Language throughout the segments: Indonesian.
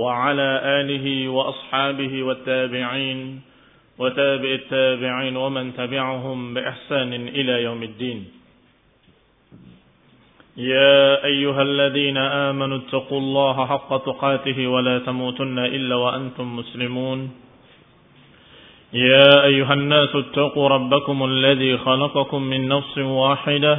وعلى آله وأصحابه والتابعين وتابع التابعين ومن تبعهم بإحسان إلى يوم الدين. يا أيها الذين آمنوا اتقوا الله حق تقاته ولا تموتن إلا وأنتم مسلمون. يا أيها الناس اتقوا ربكم الذي خلقكم من نفس واحدة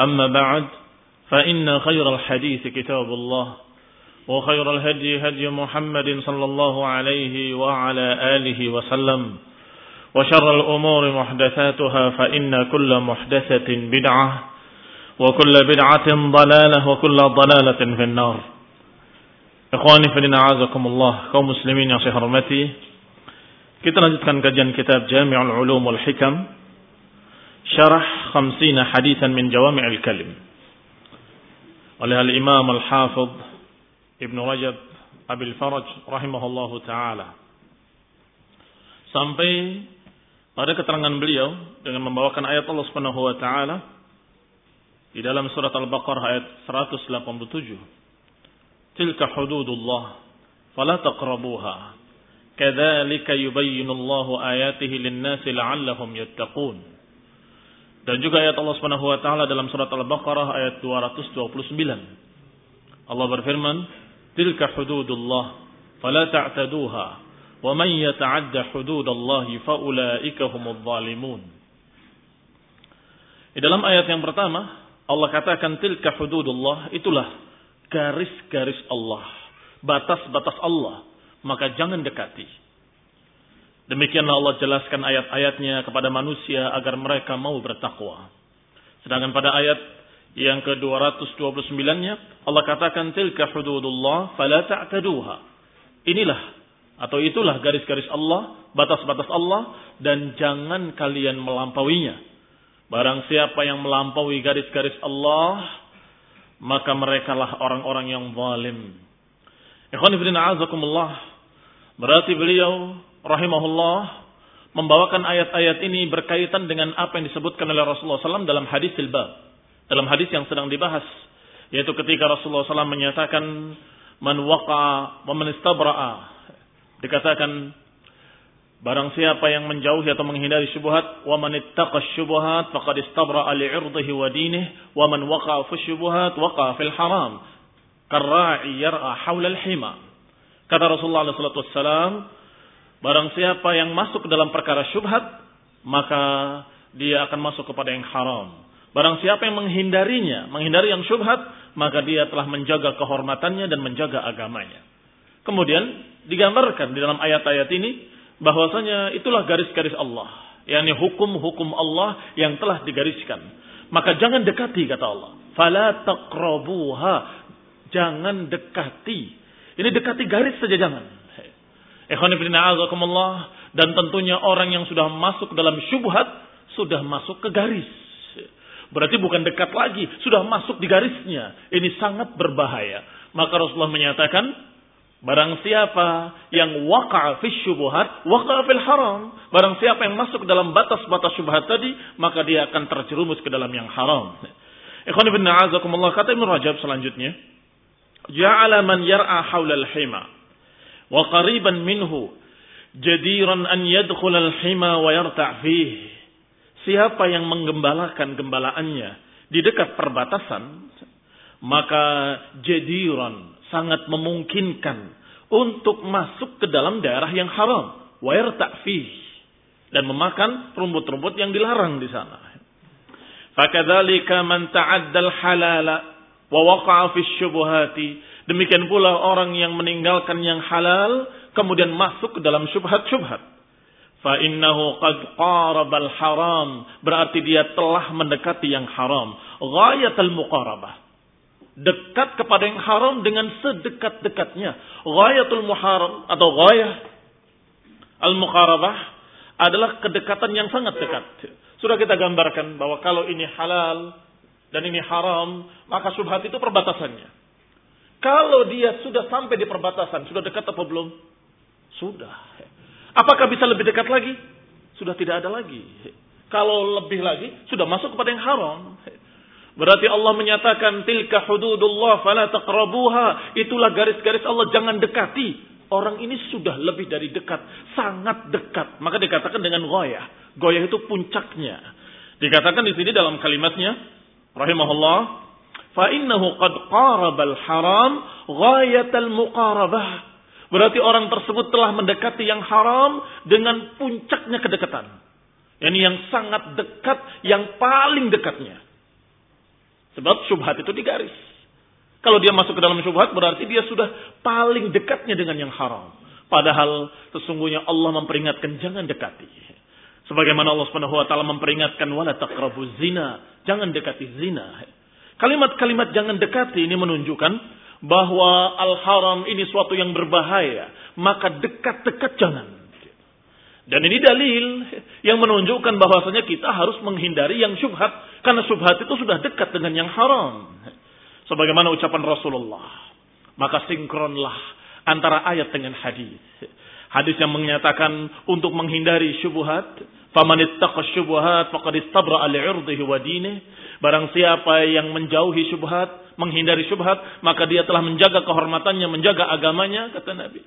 أما بعد فإن خير الحديث كتاب الله وخير الهدي هدي محمد صلى الله عليه وعلى آله وسلم وشر الأمور محدثاتها فإن كل محدثة بدعة وكل بدعة ضلالة وكل ضلالة في النار. إخواني فلن أعزكم الله muslimin yang saya hormati kita lanjutkan kajian kitab Jami'ul Ulum wal Hikam. Syarah 50 hadisan min jawami'il kalim oleh al-Imam al-Hafidh Ibn Rajab Abil Faraj rahimahullahu taala. Sampai pada keterangan beliau dengan membawakan ayat Allah Subhanahu wa taala di dalam surat Al-Baqarah ayat 187 Tilka hududullah fala taqrabuha. Kadzalika yubayyinu Allahu ayatihi lin-nasi la'allahum yattaqun dan juga ayat Allah Subhanahu wa taala dalam surat Al-Baqarah ayat 229 Allah berfirman tilka hududullah fala ta'taduha wa man yata'adda hududallahi faulaika humudz zalimun. Di dalam ayat yang pertama Allah katakan tilka hududullah itulah garis-garis Allah batas-batas Allah. Maka jangan dekati Demikianlah Allah jelaskan ayat-ayatnya kepada manusia agar mereka mau bertakwa. Sedangkan pada ayat yang ke-229-nya Allah katakan tilka hududullah fala ta'taduha. Inilah atau itulah garis-garis Allah, batas-batas Allah dan jangan kalian melampauinya. Barang siapa yang melampaui garis-garis Allah, maka merekalah orang-orang yang zalim. Ikhwan. Berarti beliau rahimahullah membawakan ayat-ayat ini berkaitan dengan apa yang disebutkan oleh Rasulullah SAW dalam hadis silbab. Dalam hadis yang sedang dibahas. Yaitu ketika Rasulullah SAW menyatakan man waqa wa man istabra'a. Dikatakan barang siapa yang menjauhi atau menghindari syubhat wa man ittaqa syubhat faqad istabra'a li'irdihi wa dinihi wa man waqa fi syubhat waqa fil haram. Karra'i yar'a hawla al-hima. Kata Rasulullah SAW, Barang siapa yang masuk ke dalam perkara syubhat, maka dia akan masuk kepada yang haram. Barang siapa yang menghindarinya, menghindari yang syubhat, maka dia telah menjaga kehormatannya dan menjaga agamanya. Kemudian digambarkan di dalam ayat-ayat ini bahwasanya itulah garis-garis Allah, yakni hukum-hukum Allah yang telah digariskan. Maka jangan dekati kata Allah. Fala taqrabuha. Jangan dekati. Ini dekati garis saja jangan. Dan tentunya orang yang sudah masuk dalam syubhat sudah masuk ke garis. Berarti bukan dekat lagi, sudah masuk di garisnya. Ini sangat berbahaya. Maka Rasulullah menyatakan, barang siapa yang waqa'a fi syubhat, waqa'a fil haram. Barang siapa yang masuk dalam batas-batas syubhat tadi, maka dia akan terjerumus ke dalam yang haram. Ikhwan ibn a'azakumullah kata Ibn Rajab selanjutnya, ja'ala man yar'a haulal hima wa qariban minhu jadiran an yadkhul al-hima wa yarta'. Siapa yang menggembalakan gembalaannya di dekat perbatasan, maka jadiran sangat memungkinkan untuk masuk ke dalam daerah yang haram. Wa yarta'fih. Dan memakan rumput-rumput yang dilarang di sana. Fakadzalika man ta'addal halala wa waqa'a fi syubuhati. Demikian pula orang yang meninggalkan yang halal kemudian masuk ke dalam syubhat-syubhat. Fa innahu qad qarabal haram, berarti dia telah mendekati yang haram. Ghayatul muqarabah. Dekat kepada yang haram dengan sedekat-dekatnya. Ghayatul muharam atau ghayah al-muqarabah adalah kedekatan yang sangat dekat. Sudah kita gambarkan bahwa kalau ini halal dan ini haram, maka syubhat itu perbatasannya. Kalau dia sudah sampai di perbatasan, sudah dekat apa belum? Sudah. Apakah bisa lebih dekat lagi? Sudah tidak ada lagi. Kalau lebih lagi, sudah masuk kepada yang haram. Berarti Allah menyatakan tilka hududullah fala taqrabuha. Itulah garis-garis Allah jangan dekati. Orang ini sudah lebih dari dekat, sangat dekat. Maka dikatakan dengan goyah. Goyah itu puncaknya. Dikatakan di sini dalam kalimatnya, rahimahullah, fa innahu qad qarabal haram ghayatal muqarabah. Berarti orang tersebut telah mendekati yang haram dengan puncaknya kedekatan. Yani yang sangat dekat, yang paling dekatnya. Sebab syubhat itu digaris. Kalau dia masuk ke dalam syubhat berarti dia sudah paling dekatnya dengan yang haram. Padahal sesungguhnya Allah memperingatkan jangan dekati. Sebagaimana Allah Subhanahu wa taala memperingatkan wala taqrabu zina, jangan dekati zina. Kalimat-kalimat jangan dekati ini menunjukkan bahwa al-haram ini suatu yang berbahaya, maka dekat-dekat jangan. Dan ini dalil yang menunjukkan bahwasanya kita harus menghindari yang syubhat karena syubhat itu sudah dekat dengan yang haram. Sebagaimana ucapan Rasulullah. Maka sinkronlah antara ayat dengan hadis. Hadis yang menyatakan untuk menghindari syubhat, faman ittaqa syubhat faqad istabra li'irdihi wa dinih. Barang siapa yang menjauhi syubhat, menghindari syubhat, maka dia telah menjaga kehormatannya, menjaga agamanya, kata Nabi.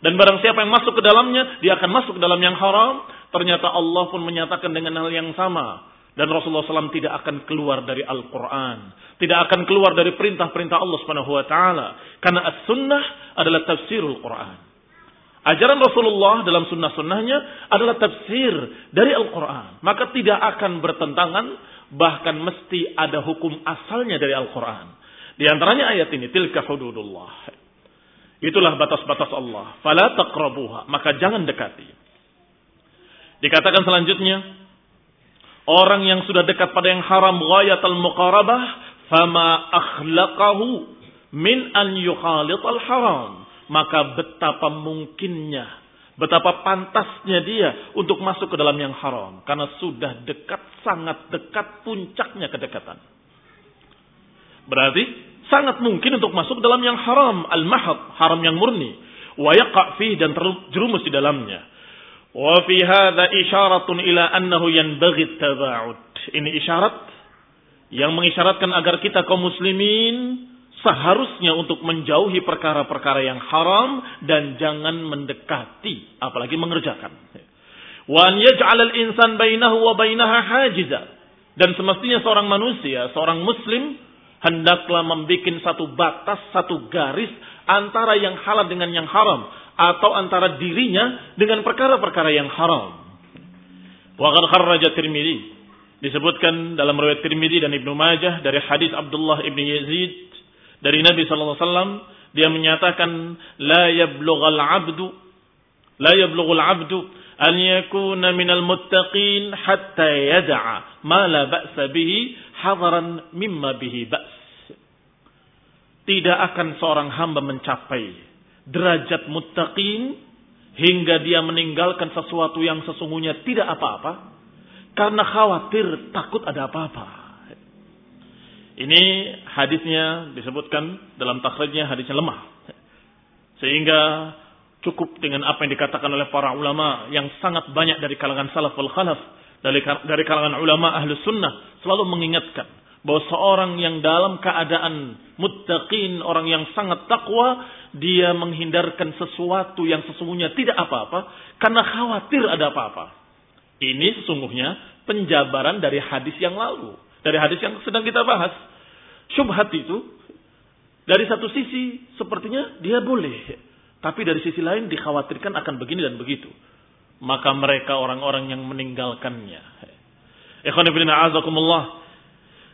Dan barang siapa yang masuk ke dalamnya, dia akan masuk ke dalam yang haram. Ternyata Allah pun menyatakan dengan hal yang sama. Dan Rasulullah SAW tidak akan keluar dari Al-Quran. Tidak akan keluar dari perintah-perintah Allah Taala. Karena as-sunnah adalah tafsirul Quran. Ajaran Rasulullah dalam sunnah-sunnahnya adalah tafsir dari Al-Quran. Maka tidak akan bertentangan, bahkan mesti ada hukum asalnya dari Al-Quran. Di antaranya ayat ini, tilka hududullah. Itulah batas-batas Allah. Fala taqrabuha. Maka jangan dekati. Dikatakan selanjutnya, Orang yang sudah dekat pada yang haram ghayatul muqarabah, fama akhlaqahu min an al haram. Maka betapa mungkinnya, betapa pantasnya dia untuk masuk ke dalam yang haram. Karena sudah dekat, sangat dekat puncaknya kedekatan. Berarti sangat mungkin untuk masuk ke dalam yang haram, al-mahad, haram yang murni. Wa yaqa' dan terjerumus di dalamnya. Wa fi hadha isyaratun ila annahu yanbaghi. Ini isyarat yang mengisyaratkan agar kita kaum muslimin seharusnya untuk menjauhi perkara-perkara yang haram dan jangan mendekati apalagi mengerjakan. Wa an yaj'al al-insan bainahu wa bainaha hajiza. Dan semestinya seorang manusia, seorang muslim hendaklah membuat satu batas, satu garis antara yang halal dengan yang haram atau antara dirinya dengan perkara-perkara yang haram. Wa qad kharraja Tirmidzi disebutkan dalam riwayat Tirmidzi dan Ibnu Majah dari hadis Abdullah ibn Yazid dari Nabi sallallahu alaihi wasallam dia menyatakan la yablughal 'abdu la yablughul 'abdu an yakuna minal muttaqin hatta yad'a ma la ba'sa bihi hadaran mimma bihi ba's tidak akan seorang hamba mencapai derajat muttaqin hingga dia meninggalkan sesuatu yang sesungguhnya tidak apa-apa karena khawatir takut ada apa-apa. Ini hadisnya disebutkan dalam takhrijnya hadisnya lemah. Sehingga cukup dengan apa yang dikatakan oleh para ulama yang sangat banyak dari kalangan salaf wal khalaf dari kalangan ulama ahlu sunnah selalu mengingatkan bahwa seorang yang dalam keadaan muttaqin, orang yang sangat takwa, dia menghindarkan sesuatu yang sesungguhnya tidak apa-apa karena khawatir ada apa-apa. Ini sesungguhnya penjabaran dari hadis yang lalu, dari hadis yang sedang kita bahas. Syubhat itu dari satu sisi sepertinya dia boleh Tapi dari sisi lain dikhawatirkan akan begini dan begitu. Maka mereka orang-orang yang meninggalkannya. Azakumullah.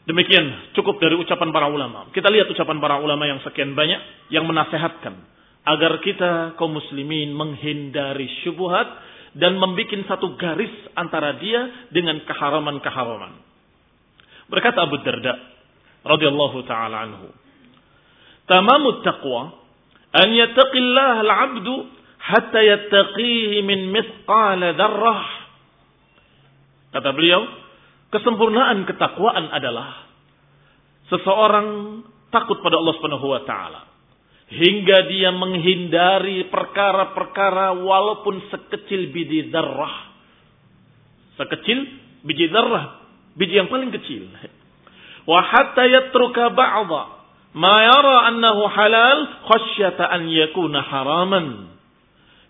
Demikian cukup dari ucapan para ulama. Kita lihat ucapan para ulama yang sekian banyak yang menasehatkan agar kita kaum muslimin menghindari syubhat dan membuat satu garis antara dia dengan keharaman-keharaman. Berkata Abu Darda radhiyallahu taala anhu, "Tamamut taqwa an yattaqillaha al-'abdu hatta yattaqihi min mithqal dzarrah." Kata beliau, kesempurnaan ketakwaan adalah seseorang takut pada Allah Subhanahu wa taala hingga dia menghindari perkara-perkara walaupun sekecil biji dzarrah. Sekecil biji dzarrah, biji yang paling kecil. Wa hatta yatruka ba'dha ma yara annahu halal khasyata an yakuna haraman.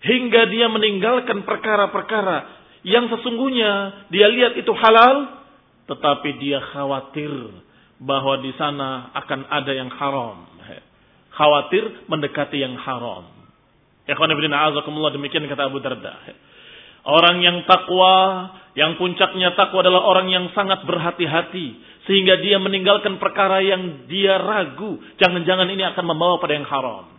Hingga dia meninggalkan perkara-perkara yang sesungguhnya dia lihat itu halal tetapi dia khawatir bahwa di sana akan ada yang haram khawatir mendekati yang haram. Ikhwan ibn a'azakumullah demikian kata Abu Darda. Orang yang takwa, yang puncaknya takwa adalah orang yang sangat berhati-hati. Sehingga dia meninggalkan perkara yang dia ragu. Jangan-jangan ini akan membawa pada yang haram.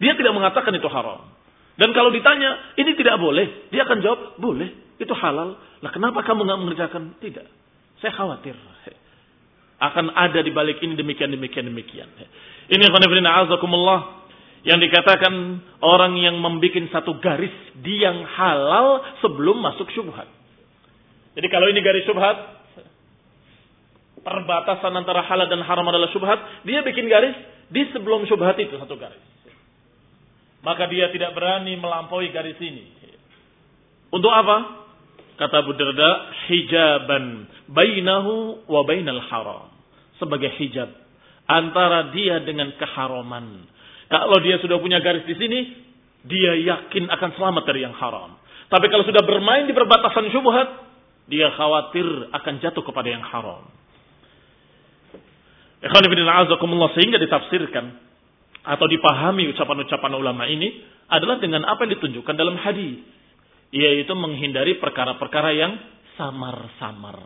Dia tidak mengatakan itu haram. Dan kalau ditanya, ini tidak boleh. Dia akan jawab, boleh. Itu halal. Lah kenapa kamu nggak mengerjakan? Tidak. Saya khawatir. Akan ada di balik ini demikian, demikian, demikian. Ini khonifidina azakumullah yang dikatakan orang yang membuat satu garis di yang halal sebelum masuk syubhat. Jadi kalau ini garis syubhat, perbatasan antara halal dan haram adalah syubhat, dia bikin garis di sebelum syubhat itu satu garis. Maka dia tidak berani melampaui garis ini. Untuk apa? Kata Abu Darda, hijaban bainahu wa bainal haram. Sebagai hijab antara dia dengan keharaman. Kalau dia sudah punya garis di sini, dia yakin akan selamat dari yang haram. Tapi kalau sudah bermain di perbatasan syubhat, dia khawatir akan jatuh kepada yang haram. sehingga ditafsirkan atau dipahami ucapan-ucapan ulama ini adalah dengan apa yang ditunjukkan dalam hadis, yaitu menghindari perkara-perkara yang samar-samar.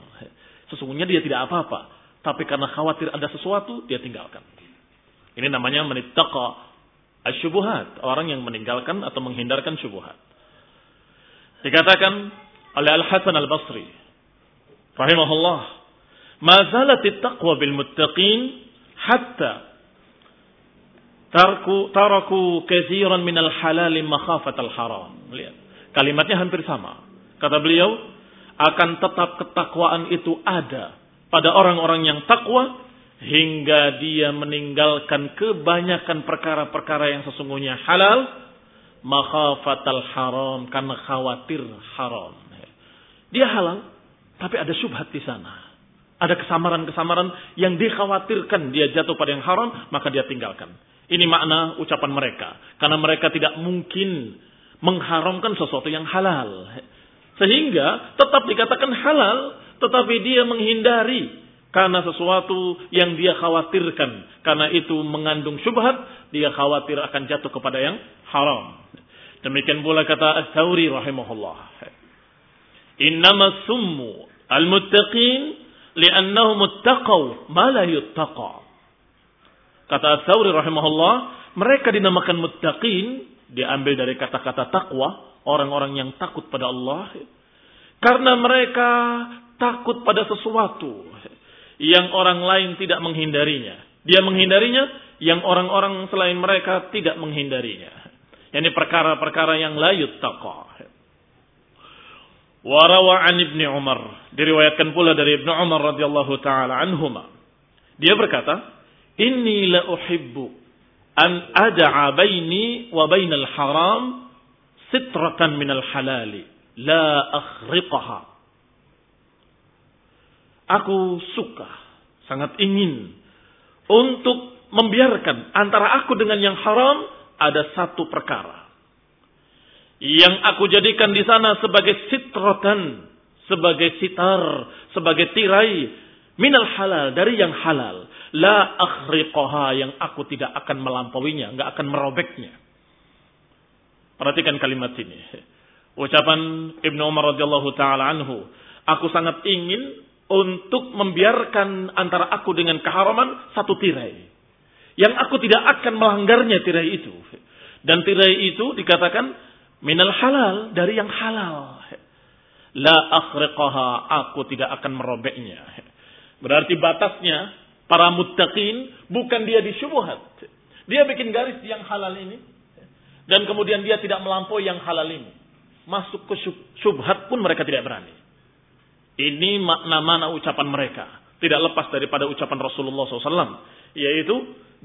Sesungguhnya dia tidak apa-apa, tapi karena khawatir ada sesuatu, dia tinggalkan. Ini namanya menittaqa asyubuhat. Orang yang meninggalkan atau menghindarkan syubuhat. Dikatakan oleh Al-Hasan Al-Basri. Rahimahullah. Ma zalat taqwa bil muttaqin hatta tarku taraku kathiran min al-halal makhafat al-haram. Lihat. Kalimatnya hampir sama. Kata beliau, akan tetap ketakwaan itu ada pada orang-orang yang takwa hingga dia meninggalkan kebanyakan perkara-perkara yang sesungguhnya halal makhafatal haram karena khawatir haram. Dia halal tapi ada syubhat di sana. Ada kesamaran-kesamaran yang dikhawatirkan dia jatuh pada yang haram maka dia tinggalkan. Ini makna ucapan mereka karena mereka tidak mungkin mengharamkan sesuatu yang halal. Sehingga tetap dikatakan halal tetapi dia menghindari karena sesuatu yang dia khawatirkan. Karena itu mengandung syubhat, dia khawatir akan jatuh kepada yang haram. Demikian pula kata Al-Thawri rahimahullah. Innama summu al-muttaqin li'annahum muttaqaw ma la yuttaqa. Kata Al-Thawri rahimahullah, mereka dinamakan muttaqin, diambil dari kata-kata takwa, orang-orang yang takut pada Allah. Karena mereka takut pada sesuatu yang orang lain tidak menghindarinya. Dia menghindarinya, yang orang-orang selain mereka tidak menghindarinya. Ini perkara-perkara yang layut taqa. Warawa an ibni Umar. Diriwayatkan pula dari ibnu Umar radhiyallahu taala anhuma. Dia berkata, Inni la uhibbu an ada'a baini wa bainal haram sitratan minal halali la akhriqaha Aku suka, sangat ingin untuk membiarkan antara aku dengan yang haram ada satu perkara. Yang aku jadikan di sana sebagai sitrotan, sebagai sitar, sebagai tirai minal halal dari yang halal. La akhriqaha yang aku tidak akan melampauinya, nggak akan merobeknya. Perhatikan kalimat ini. Ucapan Ibnu Umar radhiyallahu taala anhu, aku sangat ingin untuk membiarkan antara aku dengan keharaman satu tirai. Yang aku tidak akan melanggarnya tirai itu. Dan tirai itu dikatakan minal halal, dari yang halal. La akhriqaha, aku tidak akan merobeknya. Berarti batasnya para muttaqin bukan dia di syubhat. Dia bikin garis yang halal ini. Dan kemudian dia tidak melampaui yang halal ini. Masuk ke syubhat pun mereka tidak berani. Ini makna-makna ucapan mereka. Tidak lepas daripada ucapan Rasulullah SAW. Yaitu,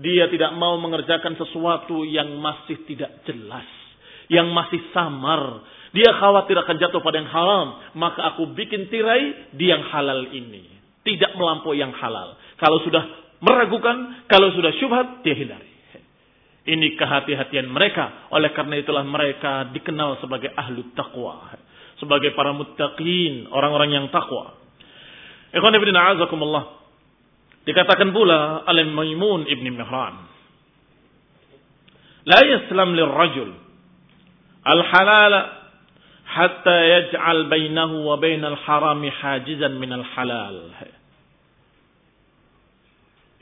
dia tidak mau mengerjakan sesuatu yang masih tidak jelas. Yang masih samar. Dia khawatir akan jatuh pada yang haram. Maka aku bikin tirai di yang halal ini. Tidak melampaui yang halal. Kalau sudah meragukan, kalau sudah syubhat, dia hindari. Ini kehati-hatian mereka. Oleh karena itulah mereka dikenal sebagai ahlu taqwa sebagai para muttaqin, orang-orang yang takwa. Ikhwan ibn a'azakumullah. Dikatakan pula oleh Maimun ibn Mihran. La yaslam lirrajul al-halala hatta yaj'al bainahu wa bainal harami hajizan minal halal.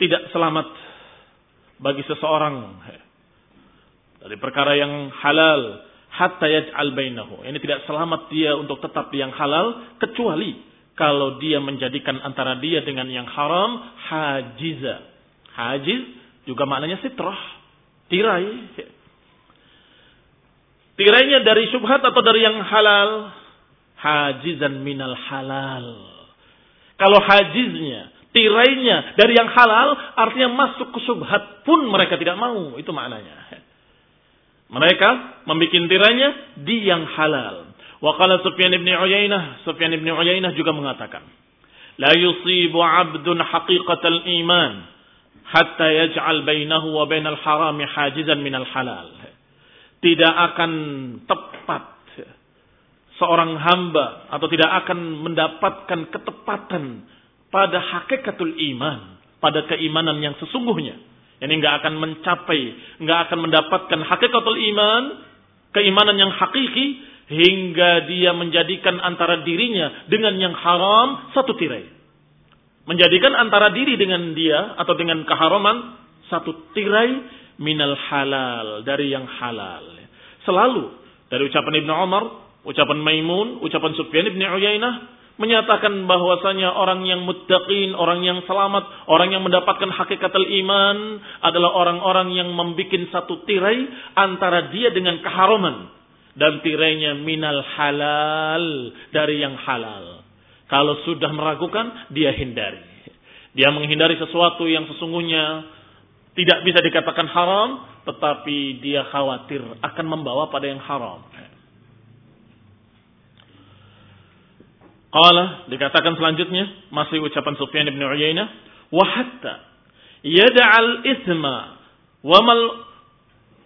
Tidak selamat bagi seseorang dari perkara yang halal hatta yaj'al bainahu. Ini tidak selamat dia untuk tetap di yang halal kecuali kalau dia menjadikan antara dia dengan yang haram hajiza. Hajiz juga maknanya sitrah, tirai. Tirainya dari syubhat atau dari yang halal? Hajizan minal halal. Kalau hajiznya, tirainya dari yang halal, artinya masuk ke syubhat pun mereka tidak mau. Itu maknanya. Mereka membuat tiranya di yang halal. Wa qala Sufyan ibn Uyainah, Sufyan ibn Uyainah juga mengatakan, yusibu 'abdun haqiqatal iman hatta yaj'al bainahu wa bainal harami hajizan minal halal. Tidak akan tepat seorang hamba atau tidak akan mendapatkan ketepatan pada hakikatul iman, pada keimanan yang sesungguhnya ini nggak akan mencapai, nggak akan mendapatkan hakikatul iman, keimanan yang hakiki hingga dia menjadikan antara dirinya dengan yang haram satu tirai. Menjadikan antara diri dengan dia atau dengan keharaman satu tirai minal halal dari yang halal. Selalu dari ucapan Ibnu Umar, ucapan Maimun, ucapan Sufyan Ibnu Uyainah menyatakan bahwasanya orang yang muttaqin, orang yang selamat, orang yang mendapatkan hakikatul iman adalah orang-orang yang membuat satu tirai antara dia dengan keharaman dan tirainya minal halal dari yang halal. Kalau sudah meragukan, dia hindari. Dia menghindari sesuatu yang sesungguhnya tidak bisa dikatakan haram, tetapi dia khawatir akan membawa pada yang haram. Qala dikatakan selanjutnya masih ucapan Sufyan bin Uyainah wa hatta yad'al ithma wa mal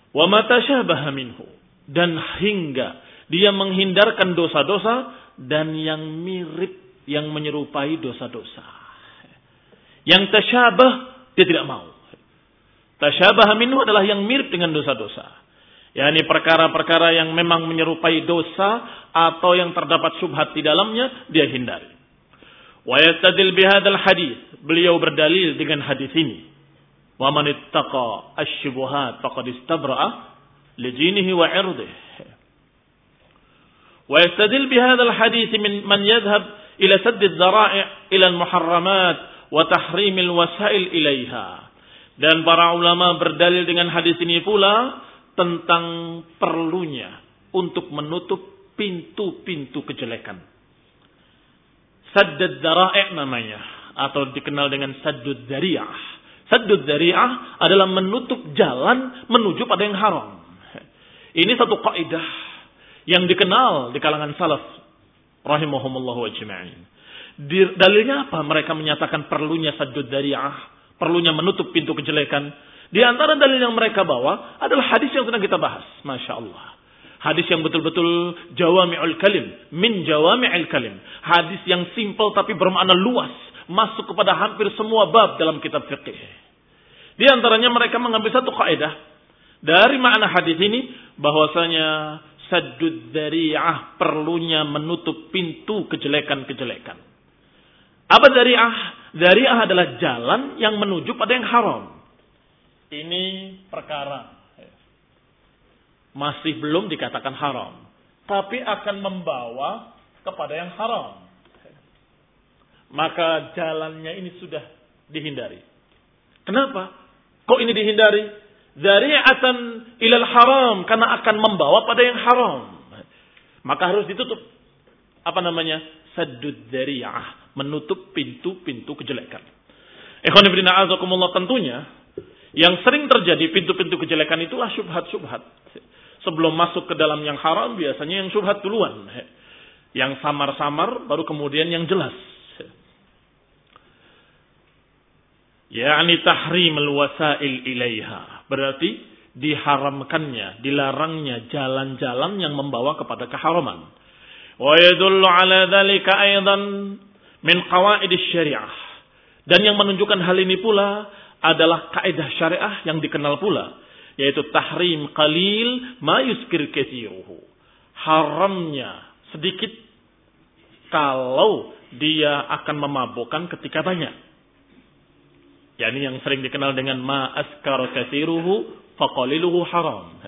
wa ma tashabaha minhu dan hingga dia menghindarkan dosa-dosa dan yang mirip yang menyerupai dosa-dosa. Yang tasyabah dia tidak mau. Tasyabah minhu adalah yang mirip dengan dosa-dosa yakni perkara-perkara yang memang menyerupai dosa atau yang terdapat syubhat di dalamnya dia hindari. Wa yastadil bihadzal hadis. Beliau berdalil dengan hadis ini. Wa man ittaqa asy-syubuhat faqad istabra'a li wa 'irdihi. Wa yastadil bihadzal hadis min man yadhhab ila sadd adh-dhara'i' ila al-muharramat wa tahrim al-wasail ilaiha. Dan para ulama berdalil dengan hadis ini pula tentang perlunya untuk menutup pintu-pintu kejelekan. Saddad dara'i' namanya atau dikenal dengan saddud dzari'ah. Saddud dzari'ah adalah menutup jalan menuju pada yang haram. Ini satu kaidah yang dikenal di kalangan salaf rahimahumullah ajma'in. Dalilnya apa? Mereka menyatakan perlunya saddud dzari'ah, perlunya menutup pintu kejelekan di antara dalil yang mereka bawa adalah hadis yang sedang kita bahas. Masya Allah. Hadis yang betul-betul jawami'ul kalim. Min jawami'il kalim. Hadis yang simpel tapi bermakna luas. Masuk kepada hampir semua bab dalam kitab fiqih. Di antaranya mereka mengambil satu kaidah. Dari makna hadis ini bahwasanya saddud dzari'ah perlunya menutup pintu kejelekan-kejelekan. Apa dzari'ah? Dzari'ah adalah jalan yang menuju pada yang haram. Ini perkara masih belum dikatakan haram, tapi akan membawa kepada yang haram. Maka jalannya ini sudah dihindari. Kenapa? Kok ini dihindari? Dari'atan ilal haram. Karena akan membawa pada yang haram. Maka harus ditutup. Apa namanya? Saddud dari'ah. Menutup pintu-pintu kejelekan. Ikhwan ibn a'azakumullah tentunya. Yang sering terjadi pintu-pintu kejelekan itulah syubhat-syubhat. Sebelum masuk ke dalam yang haram biasanya yang syubhat duluan. Yang samar-samar baru kemudian yang jelas. yakni tahrim al-wasail ilaiha. Berarti diharamkannya, dilarangnya jalan-jalan yang membawa kepada keharaman. Wa yadullu ala dzalika aidan min qawaid syariah. Dan yang menunjukkan hal ini pula adalah kaidah syariah yang dikenal pula yaitu tahrim qalil ma yuskir kathiruhu. Haramnya sedikit kalau dia akan memabukkan ketika banyak yakni yang sering dikenal dengan ma askar kathiruhu faqaliluhu haram.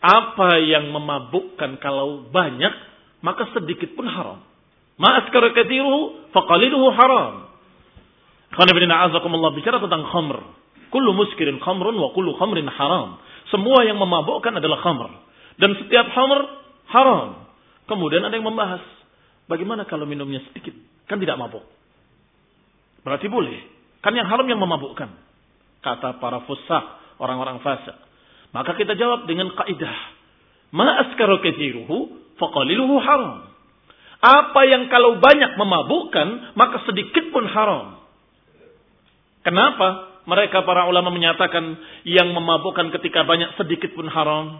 Apa yang memabukkan kalau banyak, maka sedikit pun haram. Ma askar kathiruhu faqaliluhu haram. Bina azakumullah bicara tentang khamr. Kullu muskirin khamrun wa kullu khamrin haram. Semua yang memabukkan adalah khamr. Dan setiap khamr haram. Kemudian ada yang membahas. Bagaimana kalau minumnya sedikit? Kan tidak mabuk. Berarti boleh. Kan yang haram yang memabukkan. Kata para fusah, orang-orang fasik. Maka kita jawab dengan kaidah. Ma askaru kathiruhu faqaliluhu haram. Apa yang kalau banyak memabukkan, maka sedikit pun haram. Kenapa? Mereka para ulama menyatakan yang memabukkan ketika banyak sedikit pun haram.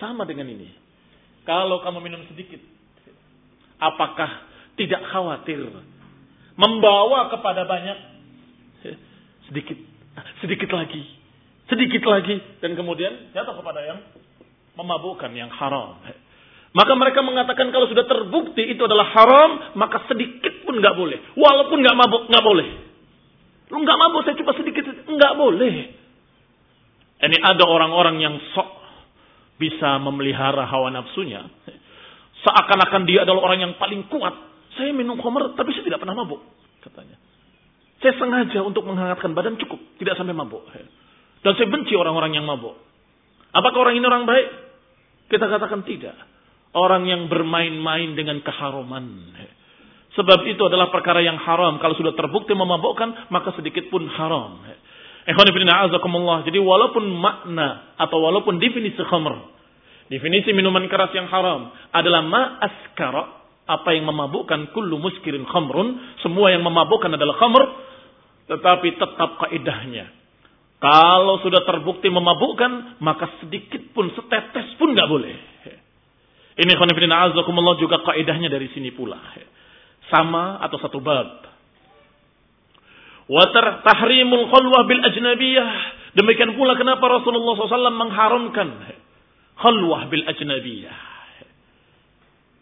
Sama dengan ini. Kalau kamu minum sedikit, apakah tidak khawatir membawa kepada banyak sedikit, sedikit lagi, sedikit lagi, dan kemudian jatuh kepada yang memabukkan, yang haram. Maka mereka mengatakan kalau sudah terbukti itu adalah haram, maka sedikit pun nggak boleh. Walaupun nggak mabuk, nggak boleh. Lu nggak mabuk, saya coba sedikit, nggak boleh. Ini ada orang-orang yang sok bisa memelihara hawa nafsunya. Seakan-akan dia adalah orang yang paling kuat. Saya minum khamr, tapi saya tidak pernah mabuk, katanya. Saya sengaja untuk menghangatkan badan cukup, tidak sampai mabuk. Dan saya benci orang-orang yang mabuk. Apakah orang ini orang baik? Kita katakan tidak. Orang yang bermain-main dengan keharuman. Sebab itu adalah perkara yang haram. Kalau sudah terbukti memabukkan, maka sedikit pun haram. Jadi walaupun makna atau walaupun definisi khamr, definisi minuman keras yang haram adalah ma'askara, apa yang memabukkan kullu muskirin khamrun, semua yang memabukkan adalah khamr, tetapi tetap kaidahnya. Kalau sudah terbukti memabukkan, maka sedikit pun, setetes pun nggak boleh. Ini khonifidina azakumullah juga kaidahnya dari sini pula. Sama atau satu bab. Watar tahrimul khalwah bil ajnabiyah. Demikian pula kenapa Rasulullah SAW mengharamkan khalwah bil ajnabiyah.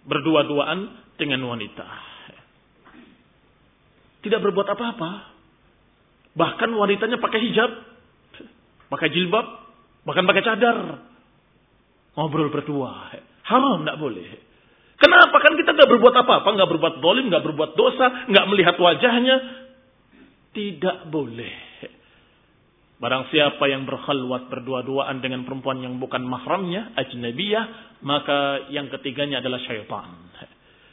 Berdua-duaan dengan wanita. Tidak berbuat apa-apa. Bahkan wanitanya pakai hijab, pakai jilbab, bahkan pakai cadar. Ngobrol berdua. Haram, tidak boleh. Kenapa? Kan kita nggak berbuat apa-apa, nggak berbuat dolim, nggak berbuat dosa, nggak melihat wajahnya. Tidak boleh. Barang siapa yang berkhalwat berdua-duaan dengan perempuan yang bukan mahramnya, ajnabiyah, maka yang ketiganya adalah syaitan.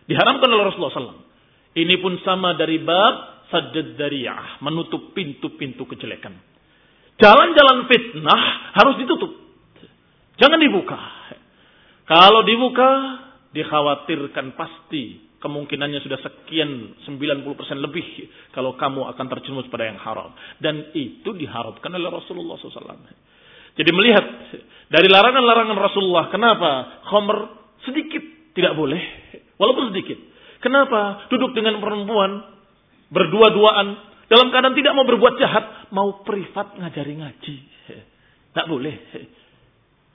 Diharamkan oleh Rasulullah SAW. Ini pun sama dari bab saddad dariyah, menutup pintu-pintu kejelekan. Jalan-jalan fitnah harus ditutup. Jangan dibuka. Kalau dibuka, dikhawatirkan pasti kemungkinannya sudah sekian 90% lebih kalau kamu akan terjerumus pada yang haram. Dan itu diharapkan oleh Rasulullah SAW. Jadi melihat dari larangan-larangan Rasulullah, kenapa khomer sedikit tidak boleh, walaupun sedikit. Kenapa duduk dengan perempuan berdua-duaan dalam keadaan tidak mau berbuat jahat, mau privat ngajari ngaji. Tak boleh.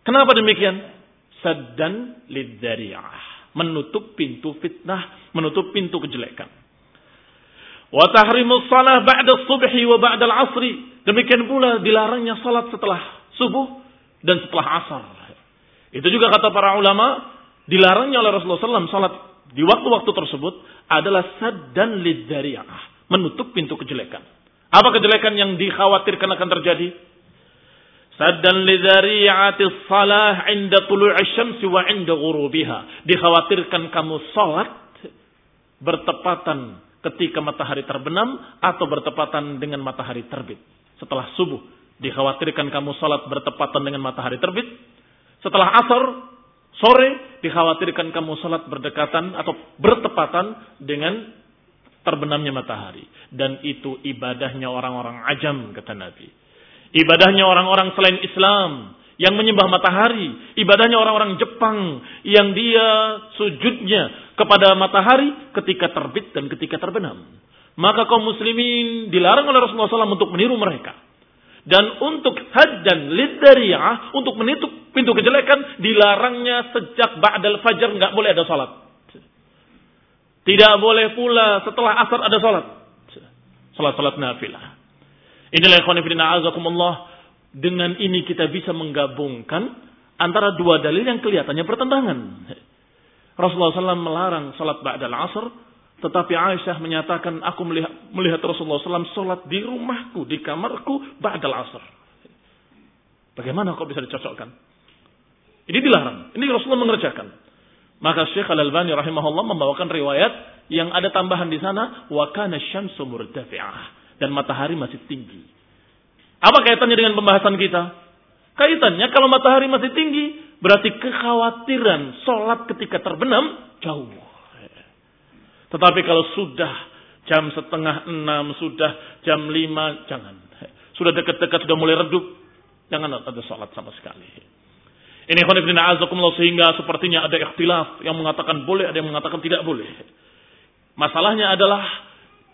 Kenapa demikian? Saddan lidzari'ah. Menutup pintu fitnah, menutup pintu kejelekan. Wa tahrimus salah ba'da subhi wa ba'da al-asri. Demikian pula dilarangnya salat setelah subuh dan setelah asar. Itu juga kata para ulama, dilarangnya oleh Rasulullah SAW salat di waktu-waktu tersebut adalah saddan lidzari'ah. Menutup pintu kejelekan. Apa kejelekan yang dikhawatirkan akan terjadi? Saddan lidzari'ati salah inda tulu'i syamsi wa inda ghurubiha. Dikhawatirkan kamu salat bertepatan ketika matahari terbenam atau bertepatan dengan matahari terbit. Setelah subuh, dikhawatirkan kamu salat bertepatan dengan matahari terbit. Setelah asar, sore, dikhawatirkan kamu salat berdekatan atau bertepatan dengan terbenamnya matahari. Dan itu ibadahnya orang-orang ajam, kata Nabi. Ibadahnya orang-orang selain Islam yang menyembah matahari, ibadahnya orang-orang Jepang yang dia sujudnya kepada matahari ketika terbit dan ketika terbenam. Maka kaum muslimin dilarang oleh Rasulullah SAW untuk meniru mereka. Dan untuk haddan lidariyah, untuk menutup pintu kejelekan, dilarangnya sejak ba'dal fajar nggak boleh ada salat. Tidak boleh pula setelah asar ada salat. Salat-salat nafilah. Inilah ikhwanifidina azakumullah. Dengan ini kita bisa menggabungkan antara dua dalil yang kelihatannya bertentangan. Rasulullah SAW melarang salat ba'dal asr. Tetapi Aisyah menyatakan aku melihat, melihat Rasulullah SAW salat di rumahku, di kamarku ba'dal asr. Bagaimana kok bisa dicocokkan? Ini dilarang. Ini Rasulullah mengerjakan. Maka Syekh Al-Albani rahimahullah membawakan riwayat yang ada tambahan di sana wa kana syamsu murtafi'ah dan matahari masih tinggi. Apa kaitannya dengan pembahasan kita? Kaitannya kalau matahari masih tinggi, berarti kekhawatiran sholat ketika terbenam jauh. Tetapi kalau sudah jam setengah enam, sudah jam lima, jangan. Sudah dekat-dekat, sudah mulai redup, jangan ada sholat sama sekali. Ini khonifdina azakumullah sehingga sepertinya ada ikhtilaf yang mengatakan boleh, ada yang mengatakan tidak boleh. Masalahnya adalah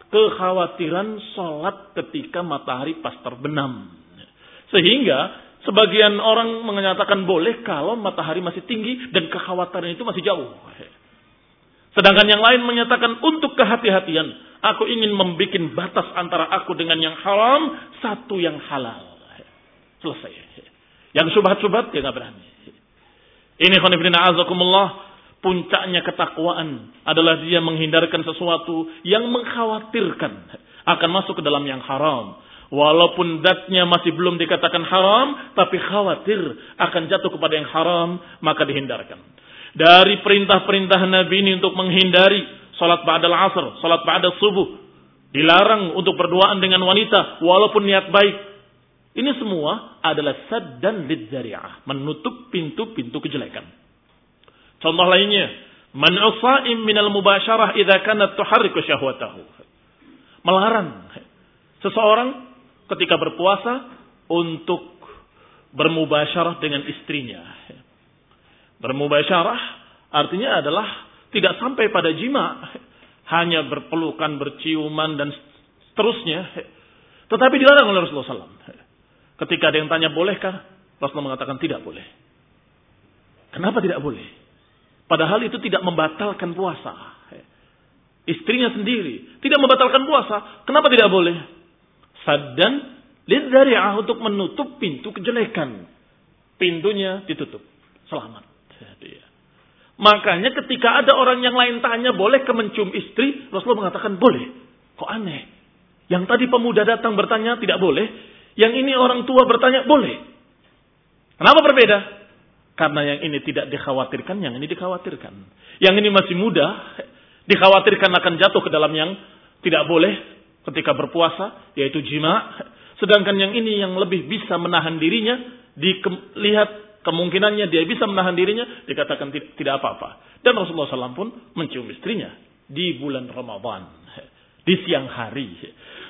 kekhawatiran sholat ketika matahari pas terbenam. Sehingga sebagian orang menyatakan boleh kalau matahari masih tinggi dan kekhawatiran itu masih jauh. Sedangkan yang lain menyatakan untuk kehati-hatian. Aku ingin membuat batas antara aku dengan yang haram, satu yang halal. Selesai. Yang subhat-subhat dia nggak berani. Ini khonifidina azakumullah puncaknya ketakwaan adalah dia menghindarkan sesuatu yang mengkhawatirkan akan masuk ke dalam yang haram. Walaupun datnya masih belum dikatakan haram, tapi khawatir akan jatuh kepada yang haram, maka dihindarkan. Dari perintah-perintah Nabi ini untuk menghindari salat ba'dal asr, salat ba'dal subuh, dilarang untuk berduaan dengan wanita walaupun niat baik. Ini semua adalah sad dan lidzari'ah, menutup pintu-pintu kejelekan. Contoh lainnya, man usaim minal mubasyarah idza kanat tuharriku syahwatahu. Melarang seseorang ketika berpuasa untuk bermubasyarah dengan istrinya. Bermubasyarah artinya adalah tidak sampai pada jima, hanya berpelukan, berciuman dan seterusnya. Tetapi dilarang oleh Rasulullah SAW. Ketika ada yang tanya bolehkah, Rasulullah mengatakan tidak boleh. Kenapa tidak boleh? Padahal itu tidak membatalkan puasa. Istrinya sendiri tidak membatalkan puasa. Kenapa tidak boleh? Saddan lidzari'ah untuk menutup pintu kejelekan. Pintunya ditutup. Selamat. Dia. Makanya ketika ada orang yang lain tanya boleh ke mencium istri, Rasulullah mengatakan boleh. Kok aneh? Yang tadi pemuda datang bertanya tidak boleh. Yang ini orang tua bertanya boleh. Kenapa berbeda? Karena yang ini tidak dikhawatirkan, yang ini dikhawatirkan. Yang ini masih muda, dikhawatirkan akan jatuh ke dalam yang tidak boleh ketika berpuasa, yaitu jima. Sedangkan yang ini yang lebih bisa menahan dirinya, dilihat kemungkinannya dia bisa menahan dirinya, dikatakan tidak apa-apa. Dan Rasulullah SAW pun mencium istrinya di bulan Ramadan, di siang hari.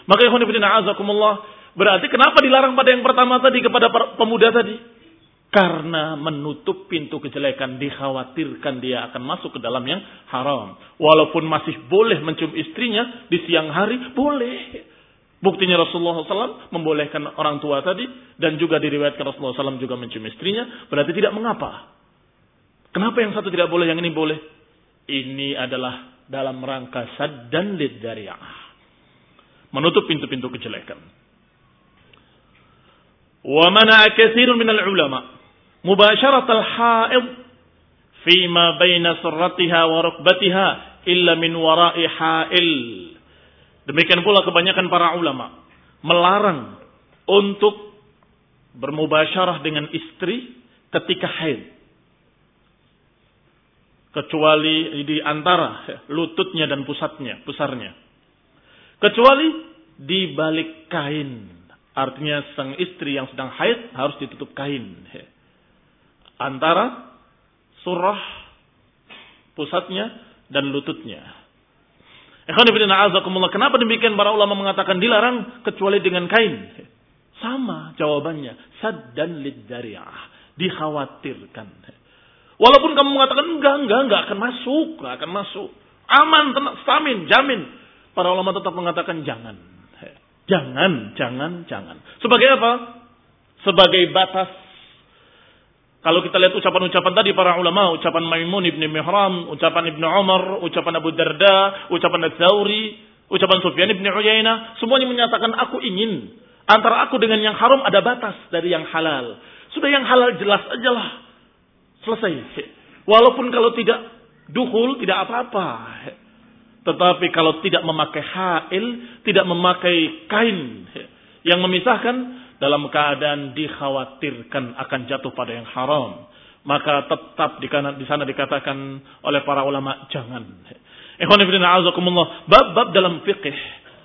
Maka ya azakumullah, berarti kenapa dilarang pada yang pertama tadi kepada pemuda tadi? Karena menutup pintu kejelekan dikhawatirkan dia akan masuk ke dalam yang haram. Walaupun masih boleh mencium istrinya di siang hari, boleh. Buktinya Rasulullah SAW membolehkan orang tua tadi dan juga diriwayatkan Rasulullah SAW juga mencium istrinya, berarti tidak mengapa. Kenapa yang satu tidak boleh, yang ini boleh? Ini adalah dalam rangka sad dan lid Menutup pintu-pintu kejelekan. Wa mana katsirun minal ulama mubasyarat al-haid fima baina surratiha wa rukbatiha illa min wara'i ha'il Demikian pula kebanyakan para ulama melarang untuk bermubasyarah dengan istri ketika haid. Kecuali di antara lututnya dan pusatnya, pusarnya. Kecuali di balik kain. Artinya sang istri yang sedang haid harus ditutup kain. Antara surah pusatnya dan lututnya. Kenapa demikian para ulama mengatakan dilarang kecuali dengan kain? Sama jawabannya. Sad dan lidzari'ah. Dikhawatirkan. Walaupun kamu mengatakan enggak, enggak, enggak akan masuk. Enggak akan masuk. Aman, tenang, stamin, jamin. Para ulama tetap mengatakan jangan. Jangan, jangan, jangan. Sebagai apa? Sebagai batas kalau kita lihat ucapan-ucapan tadi para ulama, ucapan Maimun ibn Mihram, ucapan Ibn Umar, ucapan Abu Darda, ucapan Al-Zawri, ucapan Sufyan ibn Uyainah, semuanya menyatakan aku ingin antara aku dengan yang haram ada batas dari yang halal. Sudah yang halal jelas aja lah. Selesai. Walaupun kalau tidak duhul tidak apa-apa. Tetapi kalau tidak memakai hail, tidak memakai kain yang memisahkan, dalam keadaan dikhawatirkan akan jatuh pada yang haram, maka tetap di sana dikatakan oleh para ulama jangan. Ikhwan bab-bab dalam fikih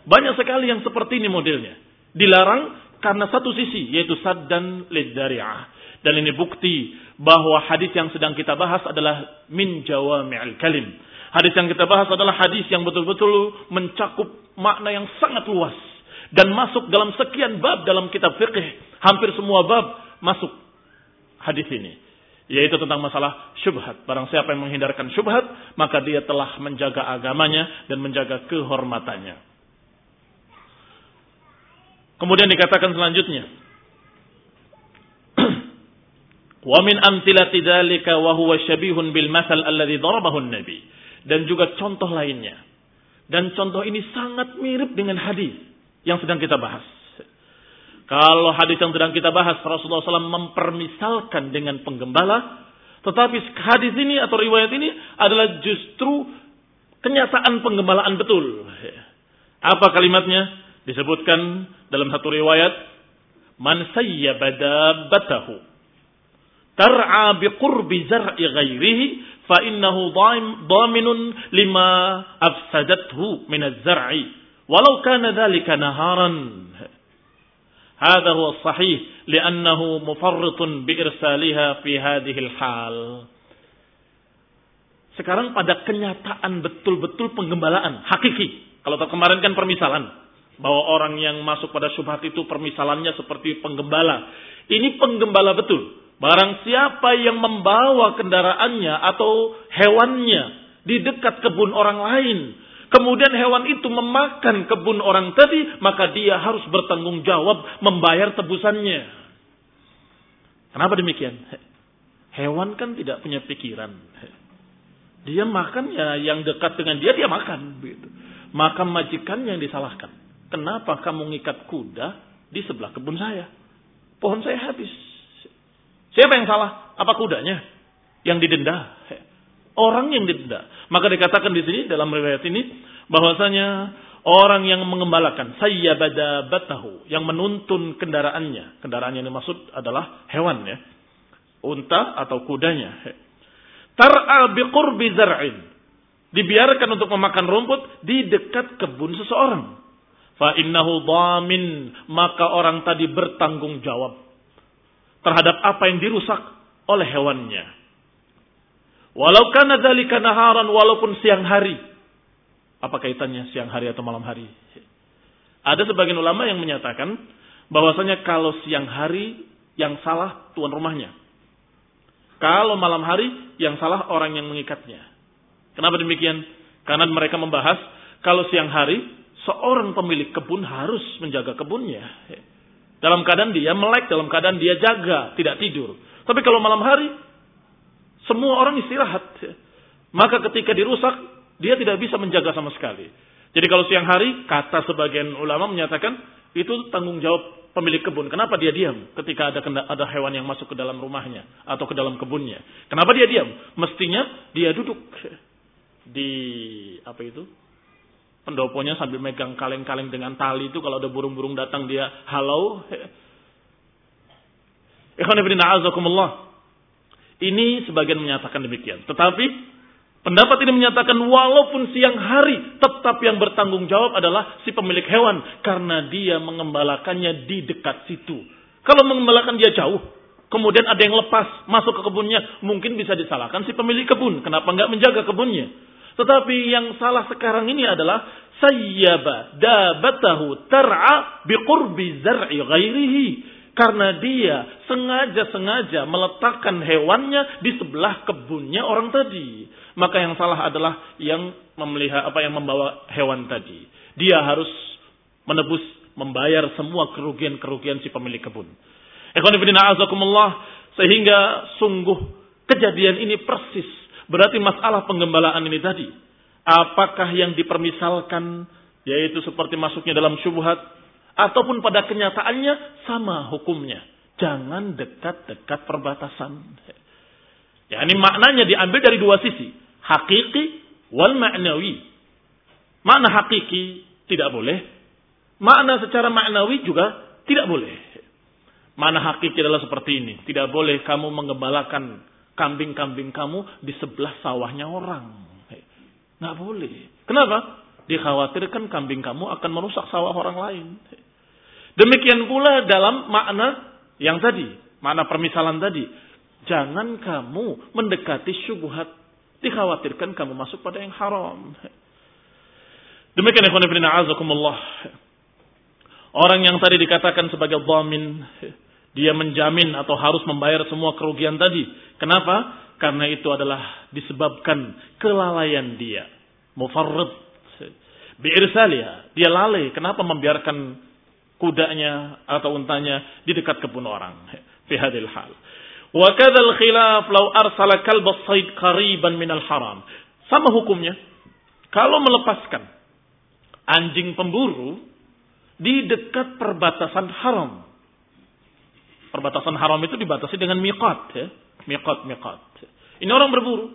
banyak sekali yang seperti ini modelnya. Dilarang karena satu sisi yaitu sad dan lidzari'ah. Dan ini bukti bahwa hadis yang sedang kita bahas adalah min jawami'al kalim. Hadis yang kita bahas adalah hadis yang betul-betul mencakup makna yang sangat luas dan masuk dalam sekian bab dalam kitab fikih. Hampir semua bab masuk hadis ini. Yaitu tentang masalah syubhat. Barang siapa yang menghindarkan syubhat, maka dia telah menjaga agamanya dan menjaga kehormatannya. Kemudian dikatakan selanjutnya. Wa min amthilati dzalika wa huwa syabihun bil masal alladhi darabahu nabi Dan juga contoh lainnya. Dan contoh ini sangat mirip dengan hadis yang sedang kita bahas. Kalau hadis yang sedang kita bahas, Rasulullah SAW mempermisalkan dengan penggembala. Tetapi hadis ini atau riwayat ini adalah justru kenyataan penggembalaan betul. Apa kalimatnya? Disebutkan dalam satu riwayat, Man sayyaba dabbatahu tar'a biqurbi zar'i ghairihi fa innahu dhaminun lima afsadathu min az-zar'i Walau kana dhalika naharan. Hada huwa sahih li'annahu mufarritun bi'irsaliha fi hadhil hal. Sekarang pada kenyataan betul-betul penggembalaan, hakiki. Kalau kemarin kan permisalan. Bahwa orang yang masuk pada syubhat itu permisalannya seperti penggembala. Ini penggembala betul. Barang siapa yang membawa kendaraannya atau hewannya di dekat kebun orang lain kemudian hewan itu memakan kebun orang tadi, maka dia harus bertanggung jawab membayar tebusannya. Kenapa demikian? Hewan kan tidak punya pikiran. Dia makan ya yang dekat dengan dia dia makan begitu. Maka majikan yang disalahkan. Kenapa kamu ngikat kuda di sebelah kebun saya? Pohon saya habis. Siapa yang salah? Apa kudanya? Yang didenda. Orang yang didenda. Maka dikatakan di sini dalam riwayat ini bahwasanya orang yang mengembalakan sayyabada batahu yang menuntun kendaraannya. Kendaraan yang dimaksud adalah hewan ya. Unta atau kudanya. Tar'a biqurbi zar'in. Dibiarkan untuk memakan rumput di dekat kebun seseorang. Fa innahu dhamin. Maka orang tadi bertanggung jawab. Terhadap apa yang dirusak oleh hewannya. Walau kana dzalika naharan walaupun siang hari. Apa kaitannya siang hari atau malam hari? Ada sebagian ulama yang menyatakan bahwasanya kalau siang hari yang salah tuan rumahnya. Kalau malam hari yang salah orang yang mengikatnya. Kenapa demikian? Karena mereka membahas kalau siang hari Seorang pemilik kebun harus menjaga kebunnya. Dalam keadaan dia melek, dalam keadaan dia jaga, tidak tidur. Tapi kalau malam hari, semua orang istirahat. Maka ketika dirusak, dia tidak bisa menjaga sama sekali. Jadi kalau siang hari, kata sebagian ulama menyatakan, itu tanggung jawab pemilik kebun. Kenapa dia diam ketika ada ada hewan yang masuk ke dalam rumahnya atau ke dalam kebunnya? Kenapa dia diam? Mestinya dia duduk di apa itu? Pendoponya sambil megang kaleng-kaleng dengan tali itu kalau ada burung-burung datang dia halau. Ikhwan ibn Ini sebagian menyatakan demikian. Tetapi pendapat ini menyatakan walaupun siang hari tetap yang bertanggung jawab adalah si pemilik hewan karena dia mengembalakannya di dekat situ. Kalau mengembalakan dia jauh, kemudian ada yang lepas masuk ke kebunnya, mungkin bisa disalahkan si pemilik kebun. Kenapa nggak menjaga kebunnya? Tetapi yang salah sekarang ini adalah sayyaba dabatahu tar'a biqurbi zar'i ghairihi. Karena dia sengaja-sengaja meletakkan hewannya di sebelah kebunnya orang tadi. Maka yang salah adalah yang memelihara apa yang membawa hewan tadi. Dia harus menebus membayar semua kerugian-kerugian si pemilik kebun. Sehingga sungguh kejadian ini persis Berarti masalah penggembalaan ini tadi. Apakah yang dipermisalkan yaitu seperti masuknya dalam syubhat ataupun pada kenyataannya sama hukumnya. Jangan dekat-dekat perbatasan. Ya, ini maknanya diambil dari dua sisi. Hakiki wal ma'nawi. Makna hakiki tidak boleh. Makna secara maknawi juga tidak boleh. Makna hakiki adalah seperti ini. Tidak boleh kamu menggembalakan kambing-kambing kamu di sebelah sawahnya orang. Nggak boleh. Kenapa? Dikhawatirkan kambing kamu akan merusak sawah orang lain. Demikian pula dalam makna yang tadi, makna permisalan tadi. Jangan kamu mendekati syubhat. Dikhawatirkan kamu masuk pada yang haram. Demikian ikhwan ibn a'azakumullah. Orang yang tadi dikatakan sebagai dhamin dia menjamin atau harus membayar semua kerugian tadi. Kenapa? Karena itu adalah disebabkan kelalaian dia. Mufarrid. Bi'irsalia. Dia lalai. Kenapa membiarkan kudanya atau untanya di dekat kebun orang. Fi hadil hal. Wa kadzal khilaf law arsala kalb sayd qariban minal haram. Sama hukumnya. Kalau melepaskan anjing pemburu di dekat perbatasan haram Perbatasan haram itu dibatasi dengan miqat ya. Miqat, miqat. Ini orang berburu.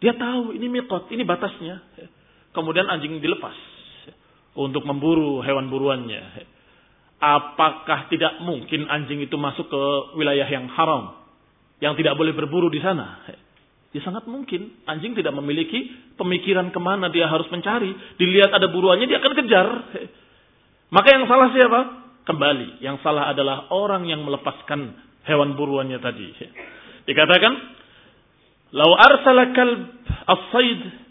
Dia tahu ini miqat, ini batasnya. Kemudian anjing dilepas untuk memburu hewan buruannya. Apakah tidak mungkin anjing itu masuk ke wilayah yang haram? Yang tidak boleh berburu di sana? Ya sangat mungkin. Anjing tidak memiliki pemikiran ke mana dia harus mencari. Dilihat ada buruannya dia akan kejar. Maka yang salah siapa? kembali. Yang salah adalah orang yang melepaskan hewan buruannya tadi. Dikatakan, "Lau arsala kalb as-sayd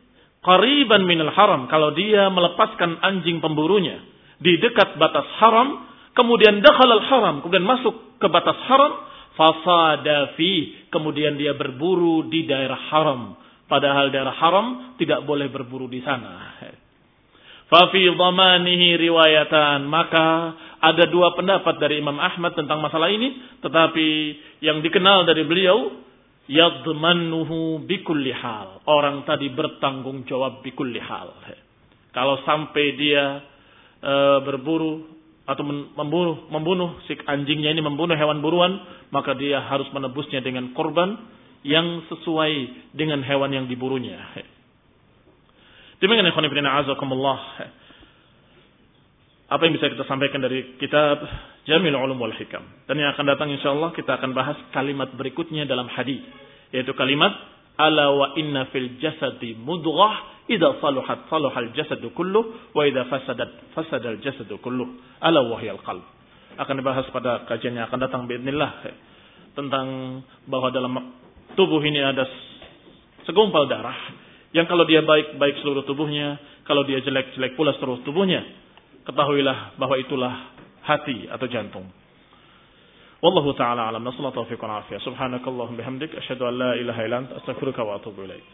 qariban minal haram." Kalau dia melepaskan anjing pemburunya di dekat batas haram, kemudian dakhal al-haram, kemudian masuk ke batas haram, fasada fi, kemudian dia berburu di daerah haram. Padahal daerah haram tidak boleh berburu di sana. Fafi dhamanihi riwayatan. Maka ada dua pendapat dari Imam Ahmad tentang masalah ini, tetapi yang dikenal dari beliau yadmanuhu bikulli hal. Orang tadi bertanggung jawab bikulli hal. Kalau sampai dia e, berburu atau membunuh membunuh si anjingnya ini membunuh hewan buruan, maka dia harus menebusnya dengan korban yang sesuai dengan hewan yang diburunya. Demikian ikhwan fillah azakumullah Apa yang bisa kita sampaikan dari kitab Jamil Ulum wal Hikam. Dan yang akan datang insyaallah kita akan bahas kalimat berikutnya dalam hadis yaitu kalimat ala wa inna fil jasadi mudghah idza saluhat saluhal jasadu kullu wa idza fasadat fasadal jasadu kullu ala wa al qalb. Akan dibahas pada kajian yang akan datang باذنillah tentang bahwa dalam tubuh ini ada segumpal darah yang kalau dia baik baik seluruh tubuhnya, kalau dia jelek jelek pula seluruh tubuhnya Ketahuilah bahwa itulah hati atau jantung. Wallahu taala alam. Nasallahu taufiq wal afiyah. Subhanakallahumma bihamdik asyhadu an la ilaha illa anta astaghfiruka wa atubu ilaik.